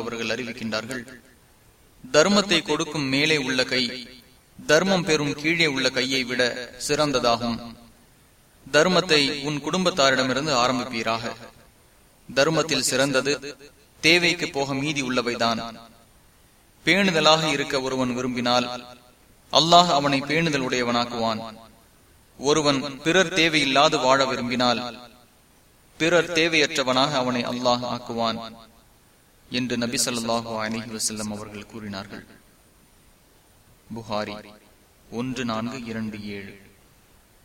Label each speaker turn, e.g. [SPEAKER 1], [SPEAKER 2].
[SPEAKER 1] அவர்கள் அறிவிக்கின்றார்கள் தர்மத்தை கொடுக்கும் மேலே உள்ள கை தர்மம் பெறும் கீழே உள்ள கையை விட சிறந்ததாகும். தர்மத்தை உன் குடும்பத்தாரிடமிருந்து ஆரம்பிப்பீராக. தர்மத்தில் சிறந்தது தேவைக்கு போக மீதி உள்ளவைதான். பேணுதலாக இருக்க ஒருவன் விரும்பினால் அல்லாஹ் அவனை பேணுதல் உடையவனாக்குவான். ஒருவன் பிறர் தேவையில்லாது வாழ விரும்பினால் பிறர் தேவையற்றவனாக அவனை அல்லாஹ் ஆக்குவான் என்று நபி சொல்லாஹு அலஹி வசல்லம் அவர்கள் கூறினார்கள். புகாரி ஒன்று நான்கு இரண்டு ஏழு.